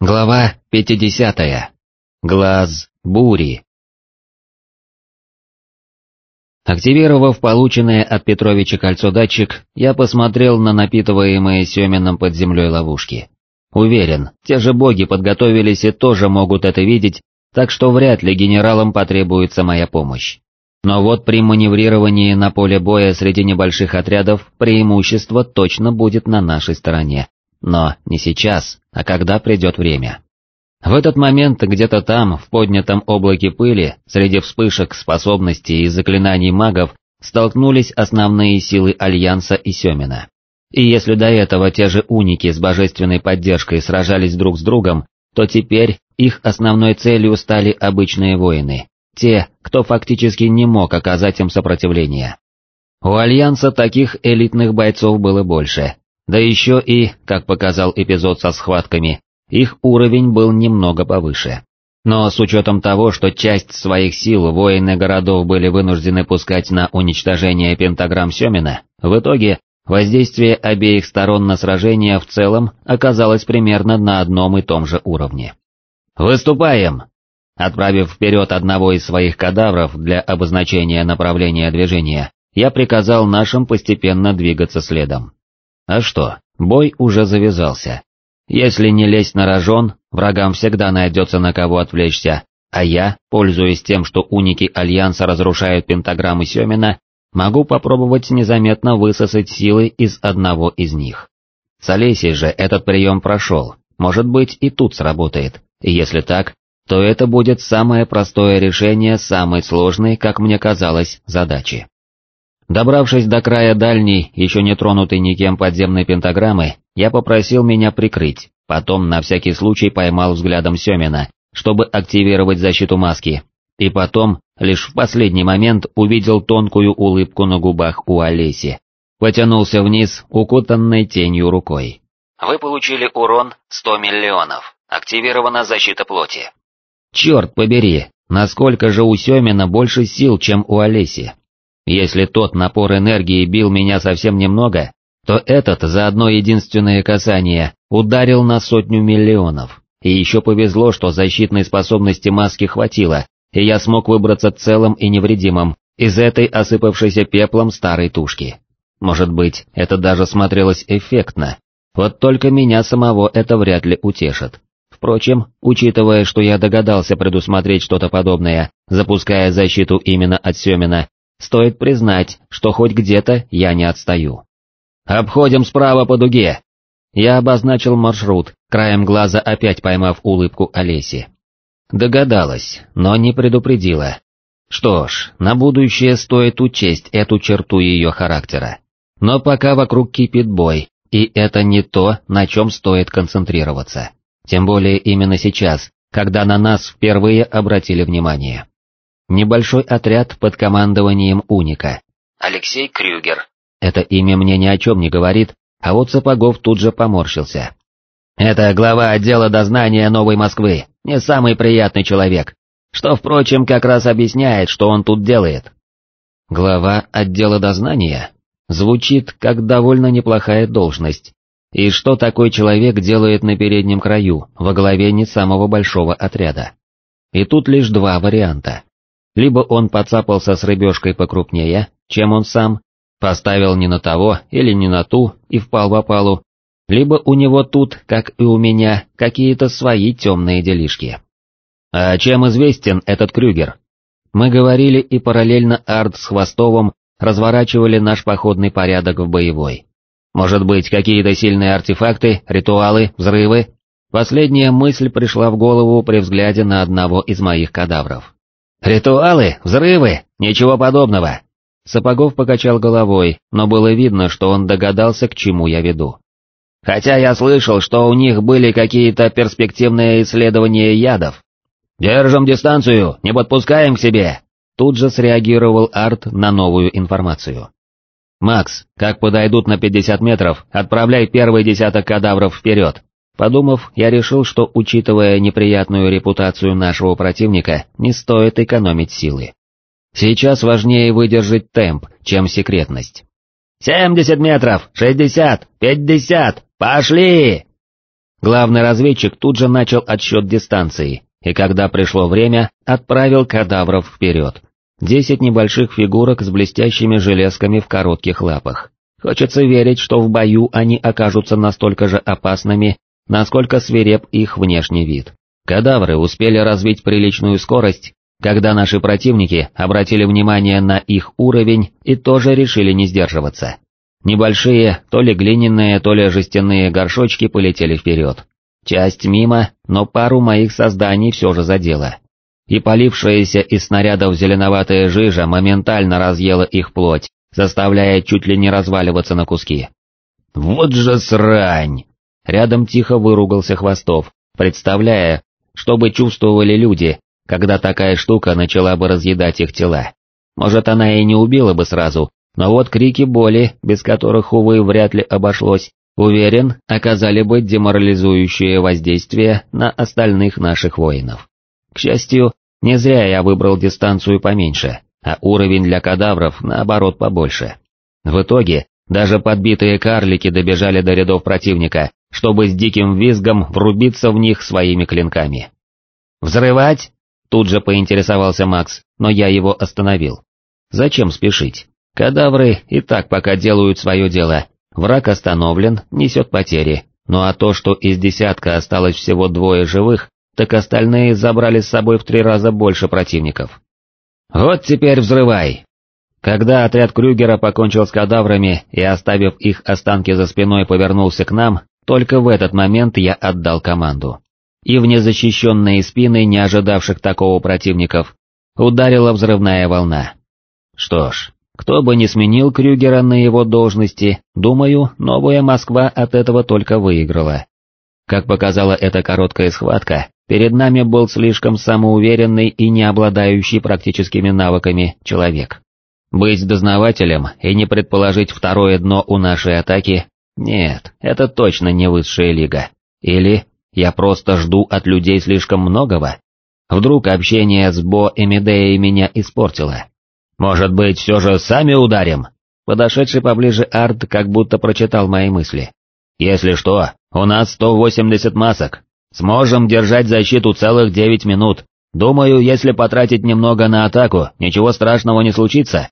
Глава 50. Глаз бури. Активировав полученное от Петровича кольцо-датчик, я посмотрел на напитываемые Семеном под землей ловушки. Уверен, те же боги подготовились и тоже могут это видеть, так что вряд ли генералам потребуется моя помощь. Но вот при маневрировании на поле боя среди небольших отрядов преимущество точно будет на нашей стороне. Но не сейчас, а когда придет время. В этот момент где-то там, в поднятом облаке пыли, среди вспышек способностей и заклинаний магов, столкнулись основные силы Альянса и Семина. И если до этого те же уники с божественной поддержкой сражались друг с другом, то теперь их основной целью стали обычные воины, те, кто фактически не мог оказать им сопротивление. У Альянса таких элитных бойцов было больше, да еще и, как показал эпизод со схватками, их уровень был немного повыше. Но с учетом того, что часть своих сил воины городов были вынуждены пускать на уничтожение пентаграмм Семина, в итоге воздействие обеих сторон на сражение в целом оказалось примерно на одном и том же уровне. «Выступаем!» Отправив вперед одного из своих кадавров для обозначения направления движения, я приказал нашим постепенно двигаться следом. А что, бой уже завязался. Если не лезть на рожон, врагам всегда найдется на кого отвлечься, а я, пользуясь тем, что уники Альянса разрушают пентаграммы Семина, могу попробовать незаметно высосать силы из одного из них. С Олесей же этот прием прошел, может быть и тут сработает, и если так, то это будет самое простое решение самой сложной, как мне казалось, задачи. Добравшись до края дальней, еще не тронутой никем подземной пентаграммы, я попросил меня прикрыть, потом на всякий случай поймал взглядом Семина, чтобы активировать защиту маски, и потом, лишь в последний момент увидел тонкую улыбку на губах у Олеси. Потянулся вниз, укутанной тенью рукой. Вы получили урон 100 миллионов, активирована защита плоти. Черт побери, насколько же у Семина больше сил, чем у Олеси. Если тот напор энергии бил меня совсем немного, то этот за одно единственное касание ударил на сотню миллионов. И еще повезло, что защитной способности маски хватило, и я смог выбраться целым и невредимым из этой осыпавшейся пеплом старой тушки. Может быть, это даже смотрелось эффектно, вот только меня самого это вряд ли утешит. Впрочем, учитывая, что я догадался предусмотреть что-то подобное, запуская защиту именно от Семина, Стоит признать, что хоть где-то я не отстаю. «Обходим справа по дуге!» Я обозначил маршрут, краем глаза опять поймав улыбку Олеси. Догадалась, но не предупредила. Что ж, на будущее стоит учесть эту черту ее характера. Но пока вокруг кипит бой, и это не то, на чем стоит концентрироваться. Тем более именно сейчас, когда на нас впервые обратили внимание. Небольшой отряд под командованием Уника. Алексей Крюгер. Это имя мне ни о чем не говорит, а вот Сапогов тут же поморщился. Это глава отдела дознания Новой Москвы, не самый приятный человек, что, впрочем, как раз объясняет, что он тут делает. Глава отдела дознания? Звучит как довольно неплохая должность. И что такой человек делает на переднем краю, во главе не самого большого отряда? И тут лишь два варианта. Либо он поцапался с рыбешкой покрупнее, чем он сам, поставил не на того или не на ту и впал в опалу, либо у него тут, как и у меня, какие-то свои темные делишки. А чем известен этот Крюгер? Мы говорили и параллельно Арт с Хвостовым разворачивали наш походный порядок в боевой. Может быть, какие-то сильные артефакты, ритуалы, взрывы? Последняя мысль пришла в голову при взгляде на одного из моих кадавров. «Ритуалы? Взрывы? Ничего подобного!» Сапогов покачал головой, но было видно, что он догадался, к чему я веду. «Хотя я слышал, что у них были какие-то перспективные исследования ядов. Держим дистанцию, не подпускаем к себе!» Тут же среагировал Арт на новую информацию. «Макс, как подойдут на 50 метров, отправляй первый десяток кадавров вперед. Подумав, я решил, что, учитывая неприятную репутацию нашего противника, не стоит экономить силы. Сейчас важнее выдержать темп, чем секретность. «Семьдесят метров! Шестьдесят! Пятьдесят! Пошли!» Главный разведчик тут же начал отсчет дистанции, и когда пришло время, отправил кадавров вперед. Десять небольших фигурок с блестящими железками в коротких лапах. Хочется верить, что в бою они окажутся настолько же опасными, насколько свиреп их внешний вид. Кадавры успели развить приличную скорость, когда наши противники обратили внимание на их уровень и тоже решили не сдерживаться. Небольшие, то ли глиняные, то ли жестяные горшочки полетели вперед. Часть мимо, но пару моих созданий все же задела. И полившаяся из снарядов зеленоватая жижа моментально разъела их плоть, заставляя чуть ли не разваливаться на куски. «Вот же срань!» Рядом тихо выругался Хвостов, представляя, что бы чувствовали люди, когда такая штука начала бы разъедать их тела. Может, она и не убила бы сразу, но вот крики боли, без которых, увы, вряд ли обошлось, уверен, оказали бы деморализующее воздействие на остальных наших воинов. К счастью, не зря я выбрал дистанцию поменьше, а уровень для кадавров, наоборот, побольше. В итоге, даже подбитые карлики добежали до рядов противника, чтобы с диким визгом врубиться в них своими клинками. «Взрывать?» — тут же поинтересовался Макс, но я его остановил. «Зачем спешить? Кадавры и так пока делают свое дело, враг остановлен, несет потери, ну а то, что из десятка осталось всего двое живых, так остальные забрали с собой в три раза больше противников. «Вот теперь взрывай!» Когда отряд Крюгера покончил с кадаврами и, оставив их останки за спиной, повернулся к нам, только в этот момент я отдал команду. И в незащищенные спины, не ожидавших такого противников, ударила взрывная волна. Что ж, кто бы ни сменил Крюгера на его должности, думаю, новая Москва от этого только выиграла. Как показала эта короткая схватка, перед нами был слишком самоуверенный и не обладающий практическими навыками человек. Быть дознавателем и не предположить второе дно у нашей атаки, нет, это точно не высшая лига. Или я просто жду от людей слишком многого? Вдруг общение с Бо и Медеей меня испортило? «Может быть, все же сами ударим?» Подошедший поближе Арт как будто прочитал мои мысли. «Если что, у нас 180 масок. Сможем держать защиту целых 9 минут. Думаю, если потратить немного на атаку, ничего страшного не случится.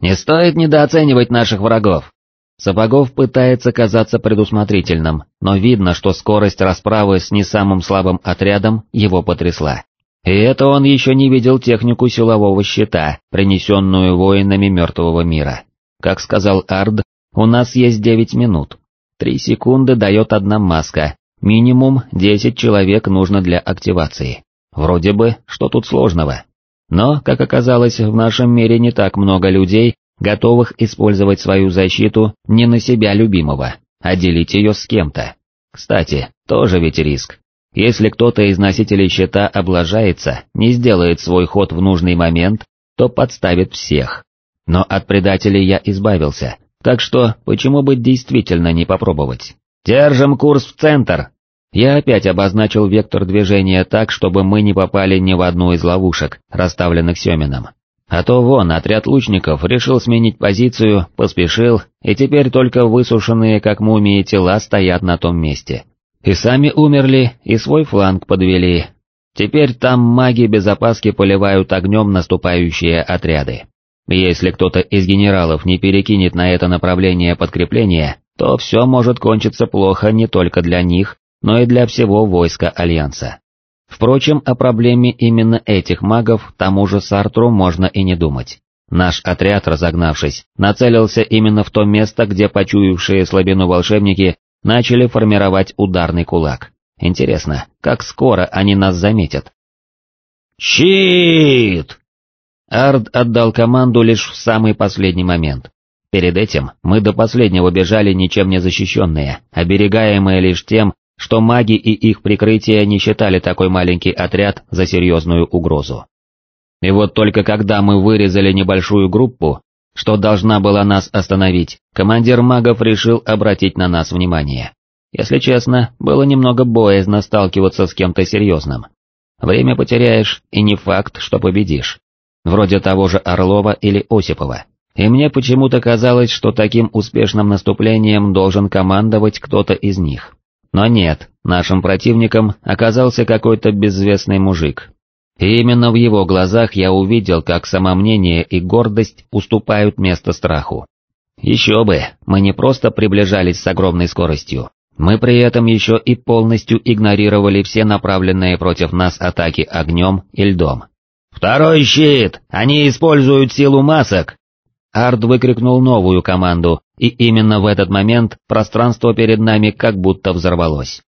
Не стоит недооценивать наших врагов». Сапогов пытается казаться предусмотрительным, но видно, что скорость расправы с не самым слабым отрядом его потрясла. И это он еще не видел технику силового щита, принесенную воинами мертвого мира. Как сказал Ард, у нас есть девять минут. Три секунды дает одна маска, минимум десять человек нужно для активации. Вроде бы, что тут сложного. Но, как оказалось, в нашем мире не так много людей, готовых использовать свою защиту не на себя любимого, а делить ее с кем-то. Кстати, тоже ведь риск. Если кто-то из носителей щита облажается, не сделает свой ход в нужный момент, то подставит всех. Но от предателей я избавился, так что почему бы действительно не попробовать? Держим курс в центр! Я опять обозначил вектор движения так, чтобы мы не попали ни в одну из ловушек, расставленных Семином. А то вон отряд лучников решил сменить позицию, поспешил, и теперь только высушенные как мумии тела стоят на том месте. И сами умерли, и свой фланг подвели. Теперь там маги без опаски поливают огнем наступающие отряды. Если кто-то из генералов не перекинет на это направление подкрепления, то все может кончиться плохо не только для них, но и для всего войска Альянса. Впрочем, о проблеме именно этих магов тому же Сартру можно и не думать. Наш отряд, разогнавшись, нацелился именно в то место, где почуявшие слабину волшебники начали формировать ударный кулак. Интересно, как скоро они нас заметят? «Щит!» Ард отдал команду лишь в самый последний момент. Перед этим мы до последнего бежали ничем не защищенные, оберегаемые лишь тем, что маги и их прикрытие не считали такой маленький отряд за серьезную угрозу. И вот только когда мы вырезали небольшую группу, что должна была нас остановить, командир магов решил обратить на нас внимание. Если честно, было немного боязно сталкиваться с кем-то серьезным. Время потеряешь, и не факт, что победишь. Вроде того же Орлова или Осипова. И мне почему-то казалось, что таким успешным наступлением должен командовать кто-то из них. Но нет, нашим противником оказался какой-то безвестный мужик. И именно в его глазах я увидел, как самомнение и гордость уступают место страху. Еще бы, мы не просто приближались с огромной скоростью, мы при этом еще и полностью игнорировали все направленные против нас атаки огнем и льдом. «Второй щит! Они используют силу масок!» Ард выкрикнул новую команду, и именно в этот момент пространство перед нами как будто взорвалось.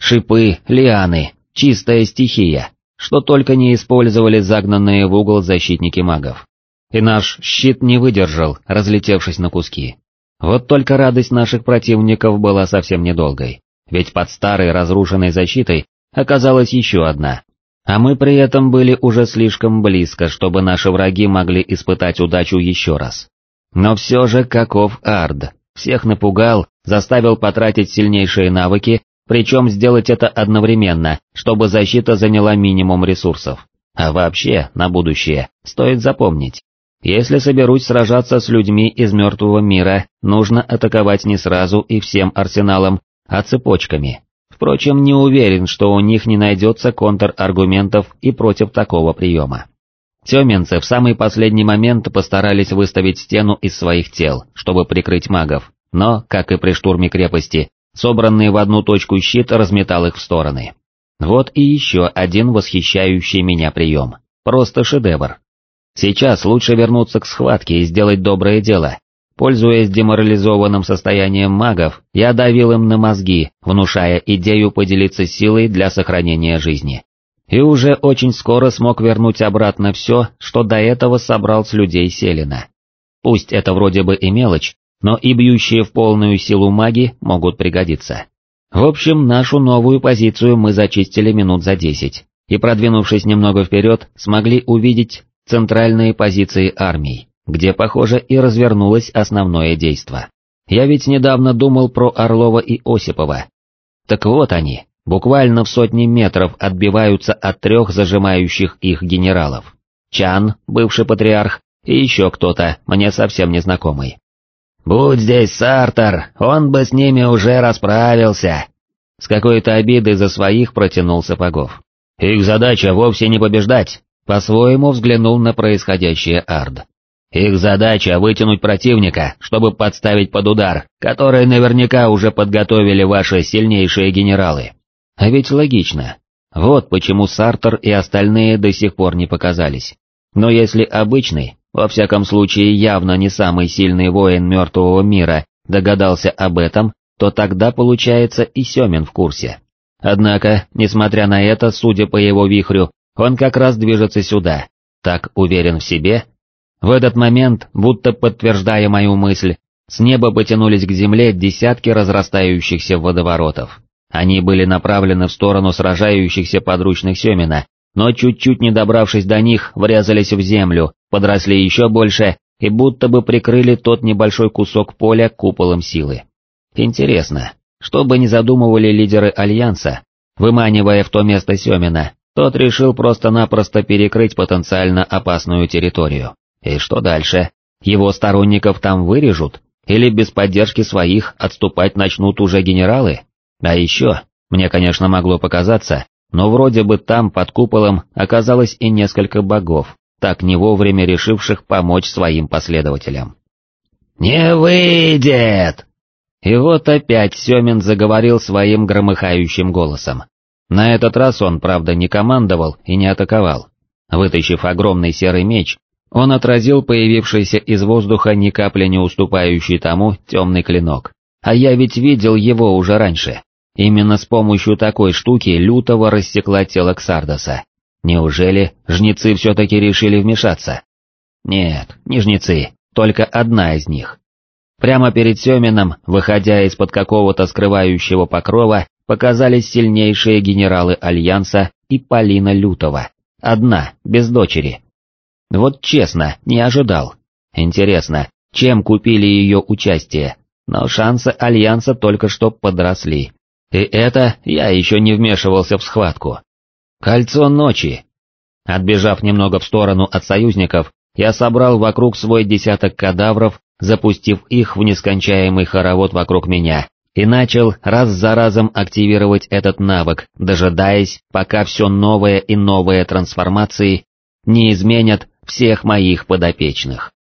Шипы, лианы, чистая стихия, что только не использовали загнанные в угол защитники магов. И наш щит не выдержал, разлетевшись на куски. Вот только радость наших противников была совсем недолгой, ведь под старой разрушенной защитой оказалась еще одна. А мы при этом были уже слишком близко, чтобы наши враги могли испытать удачу еще раз. Но все же каков Ард, всех напугал, заставил потратить сильнейшие навыки, причем сделать это одновременно, чтобы защита заняла минимум ресурсов. А вообще, на будущее, стоит запомнить, если соберусь сражаться с людьми из мертвого мира, нужно атаковать не сразу и всем арсеналом, а цепочками. Впрочем, не уверен, что у них не найдется контраргументов и против такого приема. Теменцы в самый последний момент постарались выставить стену из своих тел, чтобы прикрыть магов, но, как и при штурме крепости, собранный в одну точку щит разметал их в стороны. Вот и еще один восхищающий меня прием. Просто шедевр. Сейчас лучше вернуться к схватке и сделать доброе дело. Пользуясь деморализованным состоянием магов, я давил им на мозги, внушая идею поделиться силой для сохранения жизни. И уже очень скоро смог вернуть обратно все, что до этого собрал с людей Селина. Пусть это вроде бы и мелочь, но и бьющие в полную силу маги могут пригодиться. В общем, нашу новую позицию мы зачистили минут за десять, и продвинувшись немного вперед, смогли увидеть центральные позиции армий, где, похоже, и развернулось основное действо. Я ведь недавно думал про Орлова и Осипова. Так вот они, буквально в сотни метров отбиваются от трех зажимающих их генералов. Чан, бывший патриарх, и еще кто-то, мне совсем незнакомый. «Будь здесь Сартер, он бы с ними уже расправился!» С какой-то обидой за своих протянул Сапогов. «Их задача вовсе не побеждать, по-своему взглянул на происходящее Ард. Их задача вытянуть противника, чтобы подставить под удар, который наверняка уже подготовили ваши сильнейшие генералы. А ведь логично. Вот почему Сартер и остальные до сих пор не показались. Но если обычный, во всяком случае явно не самый сильный воин мертвого мира, догадался об этом, то тогда получается и Семин в курсе. Однако, несмотря на это, судя по его вихрю, он как раз движется сюда, так уверен в себе. В этот момент, будто подтверждая мою мысль, с неба потянулись к земле десятки разрастающихся водоворотов. Они были направлены в сторону сражающихся подручных Семина, но чуть-чуть не добравшись до них, врезались в землю, подросли еще больше и будто бы прикрыли тот небольшой кусок поля куполом силы. Интересно, что бы ни задумывали лидеры Альянса, выманивая в то место Семина, тот решил просто-напросто перекрыть потенциально опасную территорию. И что дальше? Его сторонников там вырежут? Или без поддержки своих отступать начнут уже генералы? А еще, мне конечно могло показаться, но вроде бы там под куполом оказалось и несколько богов, так не вовремя решивших помочь своим последователям. «Не выйдет!» И вот опять Семин заговорил своим громыхающим голосом. На этот раз он, правда, не командовал и не атаковал. Вытащив огромный серый меч, он отразил появившийся из воздуха ни капли не уступающий тому темный клинок. А я ведь видел его уже раньше. Именно с помощью такой штуки лютого рассекла тело Ксардоса. Неужели жнецы все-таки решили вмешаться? Нет, не жнецы, только одна из них. Прямо перед Семином, выходя из-под какого-то скрывающего покрова, показались сильнейшие генералы Альянса и Полина Лютова. Одна, без дочери. Вот честно, не ожидал. Интересно, чем купили ее участие, но шансы Альянса только что подросли. И это я еще не вмешивался в схватку. Кольцо ночи. Отбежав немного в сторону от союзников, я собрал вокруг свой десяток кадавров, запустив их в нескончаемый хоровод вокруг меня, и начал раз за разом активировать этот навык, дожидаясь, пока все новые и новые трансформации не изменят всех моих подопечных.